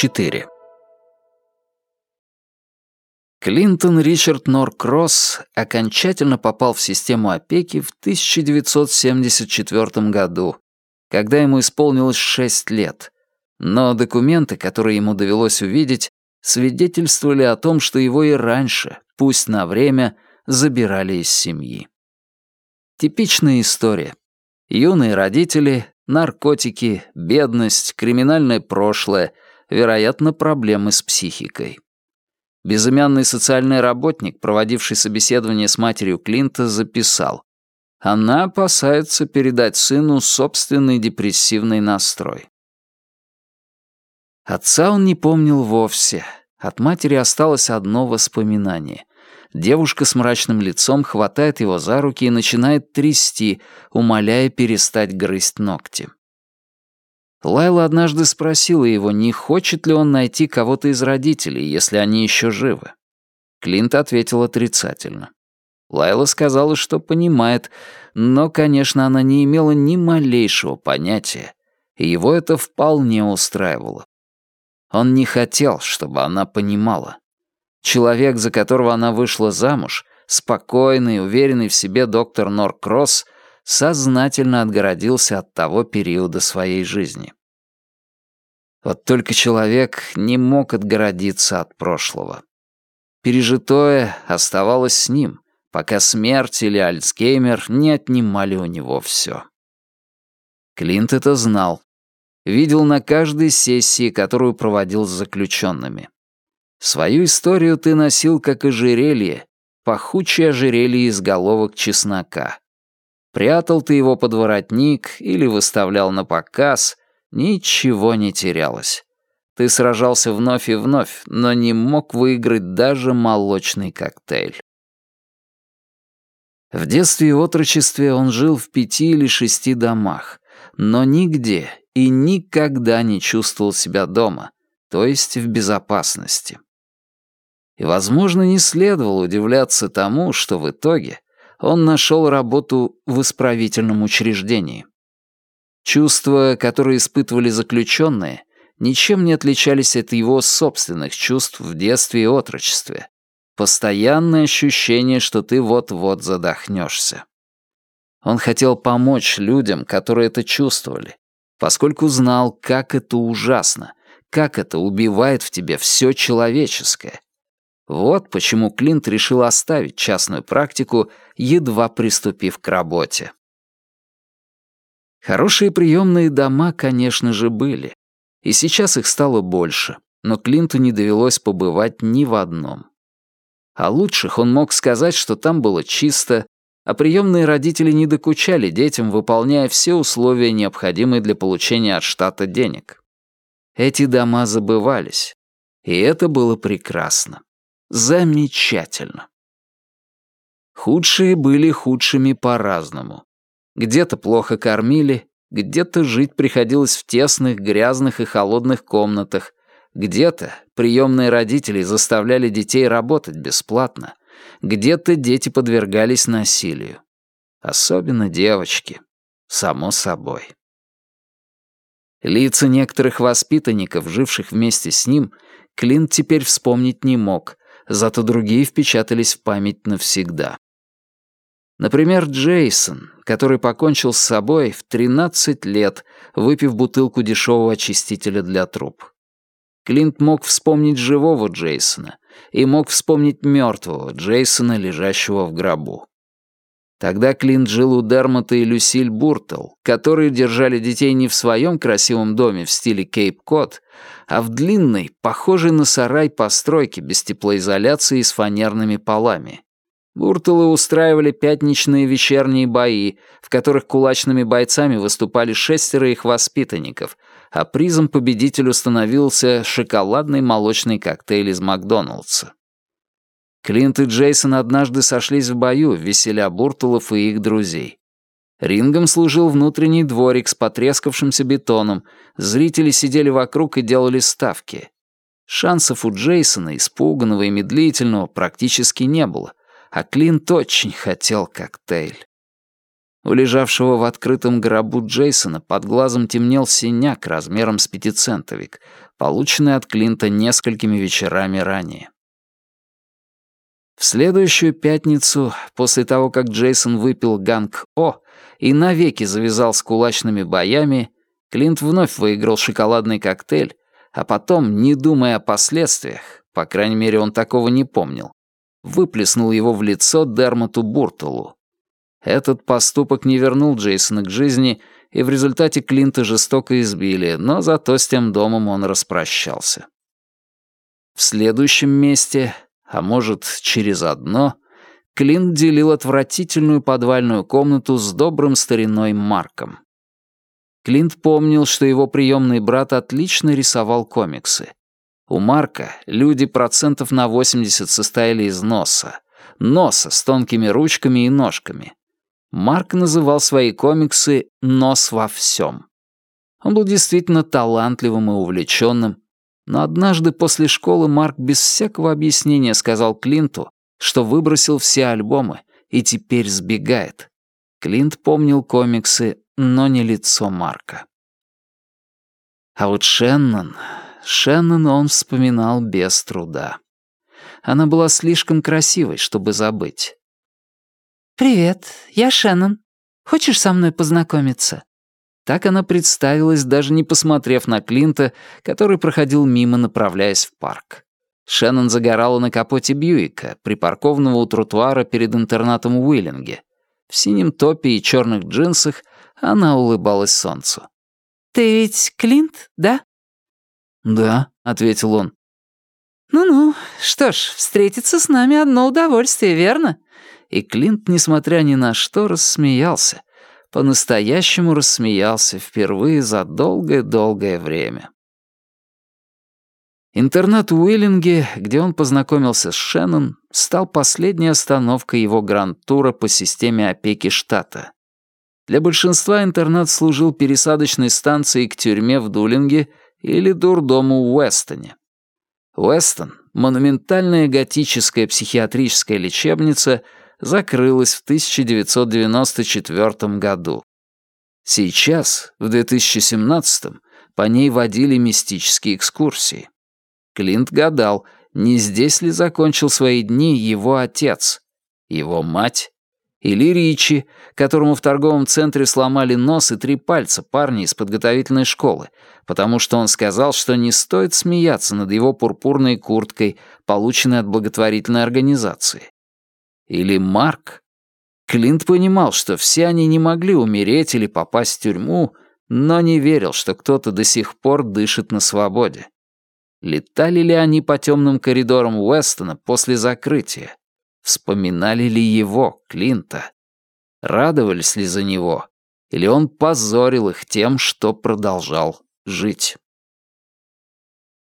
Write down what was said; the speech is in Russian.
4. Клинтон Ричард Норкросс окончательно попал в систему опеки в 1974 году, когда ему исполнилось 6 лет, но документы, которые ему довелось увидеть, свидетельствовали о том, что его и раньше, пусть на время, забирали из семьи. Типичная история. Юные родители, наркотики, бедность, криминальное прошлое, вероятно, проблемы с психикой. Безымянный социальный работник, проводивший собеседование с матерью Клинта, записал. Она опасается передать сыну собственный депрессивный настрой. Отца он не помнил вовсе. От матери осталось одно воспоминание. Девушка с мрачным лицом хватает его за руки и начинает трясти, умоляя перестать грызть ногти. Лайла однажды спросила его, не хочет ли он найти кого-то из родителей, если они еще живы. Клинт ответил отрицательно. Лайла сказала, что понимает, но, конечно, она не имела ни малейшего понятия, и его это вполне устраивало. Он не хотел, чтобы она понимала. Человек, за которого она вышла замуж, спокойный, уверенный в себе доктор Норкросс, сознательно отгородился от того периода своей жизни. Вот только человек не мог отгородиться от прошлого. Пережитое оставалось с ним, пока смерть или Альцгеймер не отнимали у него все. Клинт это знал. Видел на каждой сессии, которую проводил с заключенными. Свою историю ты носил как ожерелье, пахучее ожерелье из головок чеснока. Прятал ты его под воротник или выставлял на показ, ничего не терялось. Ты сражался вновь и вновь, но не мог выиграть даже молочный коктейль. В детстве и отрочестве он жил в пяти или шести домах, но нигде и никогда не чувствовал себя дома, то есть в безопасности. И, возможно, не следовало удивляться тому, что в итоге он нашел работу в исправительном учреждении. Чувства, которые испытывали заключенные, ничем не отличались от его собственных чувств в детстве и отрочестве. Постоянное ощущение, что ты вот-вот задохнешься. Он хотел помочь людям, которые это чувствовали, поскольку знал, как это ужасно, как это убивает в тебе все человеческое, вот почему Клинт решил оставить частную практику, едва приступив к работе. Хорошие приемные дома, конечно же, были. И сейчас их стало больше, но Клинту не довелось побывать ни в одном. О лучших он мог сказать, что там было чисто, а приемные родители не докучали детям, выполняя все условия, необходимые для получения от штата денег. Эти дома забывались, и это было прекрасно. Замечательно. Худшие были худшими по-разному. Где-то плохо кормили, где-то жить приходилось в тесных, грязных и холодных комнатах, где-то приемные родители заставляли детей работать бесплатно, где-то дети подвергались насилию. Особенно девочки, само собой. Лица некоторых воспитанников, живших вместе с ним, Клинт теперь вспомнить не мог, зато другие впечатались в память навсегда. Например, Джейсон, который покончил с собой в 13 лет, выпив бутылку дешевого очистителя для труб. Клинт мог вспомнить живого Джейсона и мог вспомнить мертвого Джейсона, лежащего в гробу. Тогда Клинт жил у Дермота и Люсиль Буртл, которые держали детей не в своем красивом доме в стиле Кейп-Кот, а в длинной, похожей на сарай постройке без теплоизоляции и с фанерными полами. Буртлы устраивали пятничные вечерние бои, в которых кулачными бойцами выступали шестеро их воспитанников, а призом победителю становился шоколадный молочный коктейль из Макдоналдса. Клинт и Джейсон однажды сошлись в бою, веселя Буртулов и их друзей. Рингом служил внутренний дворик с потрескавшимся бетоном, зрители сидели вокруг и делали ставки. Шансов у Джейсона, испуганного и медлительного, практически не было, а Клинт очень хотел коктейль. У лежавшего в открытом гробу Джейсона под глазом темнел синяк размером с пятицентовик, полученный от Клинта несколькими вечерами ранее. В следующую пятницу, после того, как Джейсон выпил Ганг-О и навеки завязал с кулачными боями, Клинт вновь выиграл шоколадный коктейль, а потом, не думая о последствиях, по крайней мере, он такого не помнил, выплеснул его в лицо Дермоту Буртулу. Этот поступок не вернул Джейсона к жизни, и в результате Клинта жестоко избили, но зато с тем домом он распрощался. В следующем месте, а может, через одно, Клинт делил отвратительную подвальную комнату с добрым стариной Марком. Клинт помнил, что его приемный брат отлично рисовал комиксы. У Марка люди процентов на 80 состояли из носа. Носа с тонкими ручками и ножками. Марк называл свои комиксы «Нос во всем». Он был действительно талантливым и увлеченным, но однажды после школы Марк без всякого объяснения сказал Клинту, что выбросил все альбомы и теперь сбегает. Клинт помнил комиксы, но не лицо Марка. А вот Шеннон... Шеннон он вспоминал без труда. Она была слишком красивой, чтобы забыть. «Привет, я Шеннон. Хочешь со мной познакомиться?» Так она представилась, даже не посмотрев на Клинта, который проходил мимо, направляясь в парк. Шеннон загорала на капоте Бьюика, припаркованного у тротуара перед интернатом Уиллинге. В синем топе и черных джинсах она улыбалась солнцу. «Ты ведь Клинт, да?» «Да», — ответил он. «Ну-ну, что ж, встретиться с нами одно удовольствие, верно?» и Клинт, несмотря ни на что, рассмеялся. По-настоящему рассмеялся впервые за долгое-долгое время. Интернат в Уиллинге, где он познакомился с Шеннон, стал последней остановкой его гранд-тура по системе опеки штата. Для большинства интернат служил пересадочной станцией к тюрьме в Дулинге или дурдому в Уэстоне. Уэстон — монументальная готическая психиатрическая лечебница — закрылась в 1994 году. Сейчас, в 2017 по ней водили мистические экскурсии. Клинт гадал, не здесь ли закончил свои дни его отец, его мать или Ричи, которому в торговом центре сломали нос и три пальца парни из подготовительной школы, потому что он сказал, что не стоит смеяться над его пурпурной курткой, полученной от благотворительной организации. Или Марк? Клинт понимал, что все они не могли умереть или попасть в тюрьму, но не верил, что кто-то до сих пор дышит на свободе. Летали ли они по темным коридорам Уэстона после закрытия? Вспоминали ли его, Клинта? Радовались ли за него? Или он позорил их тем, что продолжал жить?